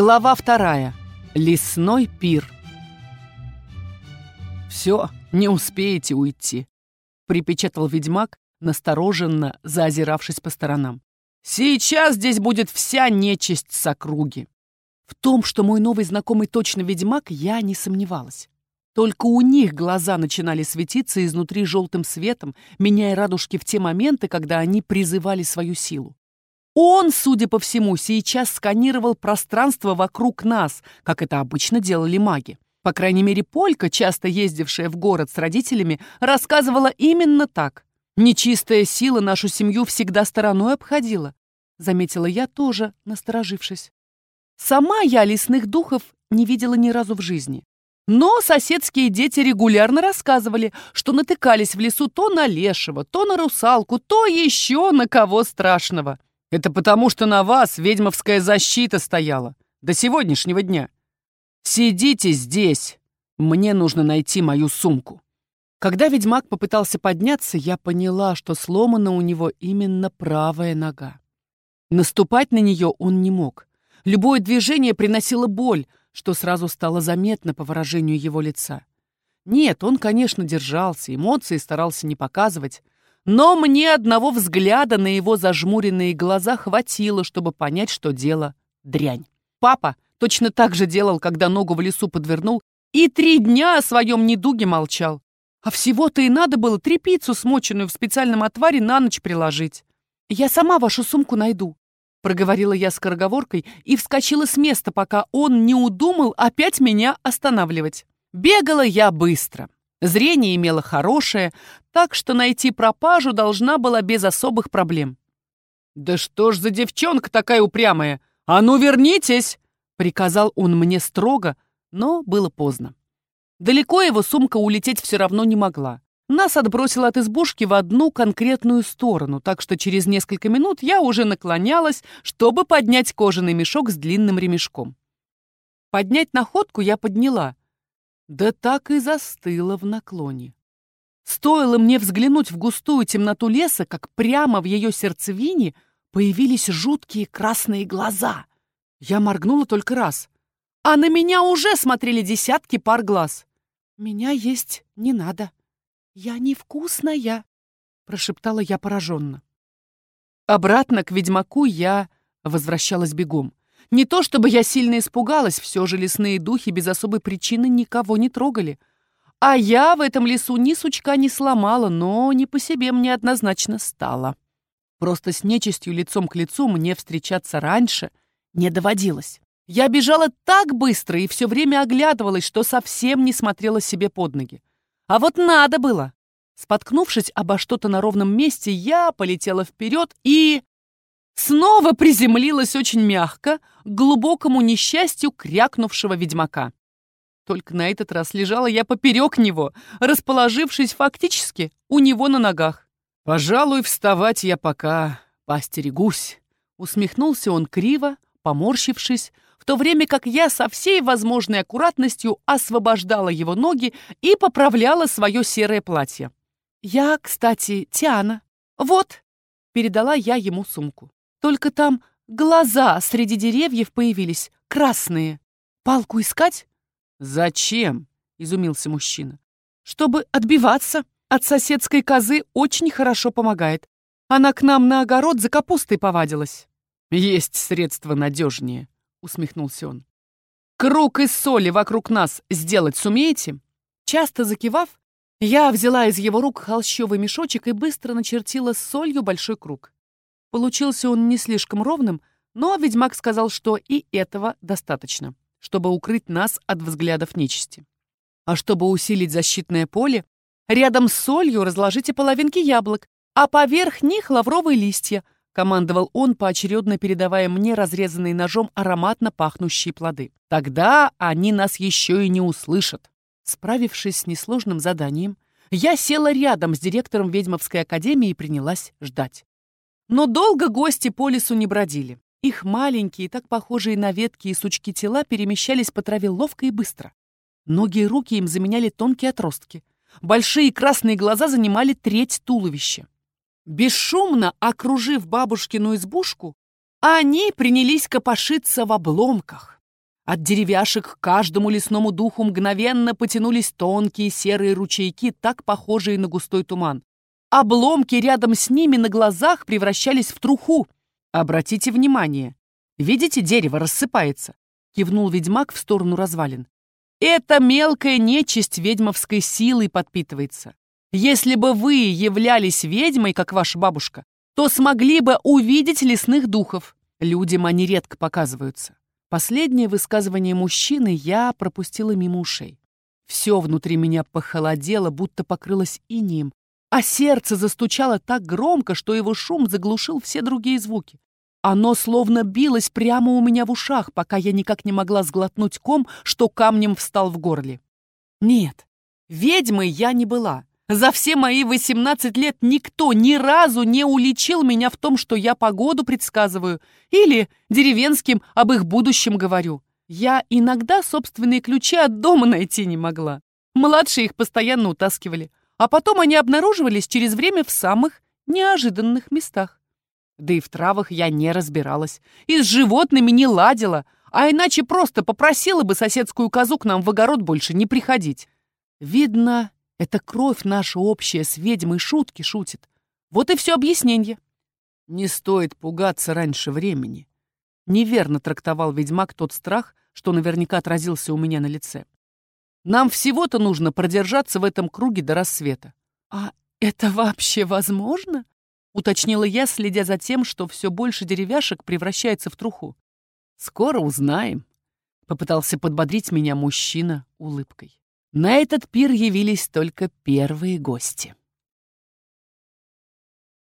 Глава вторая. Лесной пир. «Все, не успеете уйти», — припечатал ведьмак, настороженно заозиравшись по сторонам. «Сейчас здесь будет вся нечисть с округи». В том, что мой новый знакомый точно ведьмак, я не сомневалась. Только у них глаза начинали светиться изнутри желтым светом, меняя радужки в те моменты, когда они призывали свою силу. Он, судя по всему, сейчас сканировал пространство вокруг нас, как это обычно делали маги. По крайней мере, Полька, часто ездившая в город с родителями, рассказывала именно так. Нечистая сила нашу семью всегда стороной обходила, заметила я тоже, насторожившись. Сама я лесных духов не видела ни разу в жизни. Но соседские дети регулярно рассказывали, что натыкались в лесу то на лешего, то на русалку, то еще на кого страшного. Это потому, что на вас ведьмовская защита стояла. До сегодняшнего дня. Сидите здесь. Мне нужно найти мою сумку. Когда ведьмак попытался подняться, я поняла, что сломана у него именно правая нога. Наступать на нее он не мог. Любое движение приносило боль, что сразу стало заметно по выражению его лица. Нет, он, конечно, держался, эмоции старался не показывать, но мне одного взгляда на его зажмуренные глаза хватило, чтобы понять, что дело дрянь. Папа точно так же делал, когда ногу в лесу подвернул, и три дня о своем недуге молчал. А всего-то и надо было трепицу, смоченную в специальном отваре, на ночь приложить. «Я сама вашу сумку найду», — проговорила я скороговоркой и вскочила с места, пока он не удумал опять меня останавливать. Бегала я быстро. Зрение имела хорошее, так что найти пропажу должна была без особых проблем. «Да что ж за девчонка такая упрямая? А ну вернитесь!» — приказал он мне строго, но было поздно. Далеко его сумка улететь все равно не могла. Нас отбросило от избушки в одну конкретную сторону, так что через несколько минут я уже наклонялась, чтобы поднять кожаный мешок с длинным ремешком. Поднять находку я подняла, да так и застыла в наклоне. Стоило мне взглянуть в густую темноту леса, как прямо в ее сердцевине появились жуткие красные глаза. Я моргнула только раз, а на меня уже смотрели десятки пар глаз. «Меня есть не надо. Я невкусная», — прошептала я пораженно. Обратно к ведьмаку я возвращалась бегом. Не то чтобы я сильно испугалась, все же лесные духи без особой причины никого не трогали. А я в этом лесу ни сучка не сломала, но не по себе мне однозначно стало. Просто с нечистью лицом к лицу мне встречаться раньше не доводилось. Я бежала так быстро и все время оглядывалась, что совсем не смотрела себе под ноги. А вот надо было. Споткнувшись обо что-то на ровном месте, я полетела вперед и... Снова приземлилась очень мягко, к глубокому несчастью крякнувшего ведьмака. Только на этот раз лежала я поперек него, расположившись фактически у него на ногах. «Пожалуй, вставать я пока постерегусь», — усмехнулся он криво, поморщившись, в то время как я со всей возможной аккуратностью освобождала его ноги и поправляла свое серое платье. «Я, кстати, Тиана. Вот», — передала я ему сумку. Только там глаза среди деревьев появились, красные. Палку искать? Зачем? Изумился мужчина. Чтобы отбиваться. От соседской козы очень хорошо помогает. Она к нам на огород за капустой повадилась. Есть средства надежнее, усмехнулся он. Круг из соли вокруг нас сделать сумеете? Часто закивав, я взяла из его рук холщовый мешочек и быстро начертила солью большой круг. Получился он не слишком ровным, но ведьмак сказал, что и этого достаточно, чтобы укрыть нас от взглядов нечисти. А чтобы усилить защитное поле, рядом с солью разложите половинки яблок, а поверх них лавровые листья, командовал он, поочередно передавая мне разрезанные ножом ароматно пахнущие плоды. Тогда они нас еще и не услышат. Справившись с несложным заданием, я села рядом с директором ведьмовской академии и принялась ждать. Но долго гости по лесу не бродили. Их маленькие, так похожие на ветки и сучки тела перемещались по траве ловко и быстро. Ноги и руки им заменяли тонкие отростки. Большие красные глаза занимали треть туловища. Бесшумно окружив бабушкину избушку, они принялись копошиться в обломках. От деревяшек к каждому лесному духу мгновенно потянулись тонкие серые ручейки, так похожие на густой туман. Обломки рядом с ними на глазах превращались в труху. Обратите внимание. Видите, дерево рассыпается? Кивнул ведьмак в сторону развалин. Это мелкая нечисть ведьмовской силой подпитывается. Если бы вы являлись ведьмой, как ваша бабушка, то смогли бы увидеть лесных духов. Людям они редко показываются. Последнее высказывание мужчины я пропустила мимо ушей. Все внутри меня похолодело, будто покрылось инием, а сердце застучало так громко, что его шум заглушил все другие звуки. Оно словно билось прямо у меня в ушах, пока я никак не могла сглотнуть ком, что камнем встал в горле. Нет, ведьмой я не была. За все мои 18 лет никто ни разу не уличил меня в том, что я погоду предсказываю или деревенским об их будущем говорю. Я иногда собственные ключи от дома найти не могла. Младшие их постоянно утаскивали а потом они обнаруживались через время в самых неожиданных местах. Да и в травах я не разбиралась, и с животными не ладила, а иначе просто попросила бы соседскую козу к нам в огород больше не приходить. Видно, это кровь наша общая с ведьмой шутки шутит. Вот и все объяснение. Не стоит пугаться раньше времени. Неверно трактовал ведьмак тот страх, что наверняка отразился у меня на лице. Нам всего-то нужно продержаться в этом круге до рассвета. А это вообще возможно? Уточнила я, следя за тем, что все больше деревяшек превращается в труху. Скоро узнаем. Попытался подбодрить меня мужчина улыбкой. На этот пир явились только первые гости.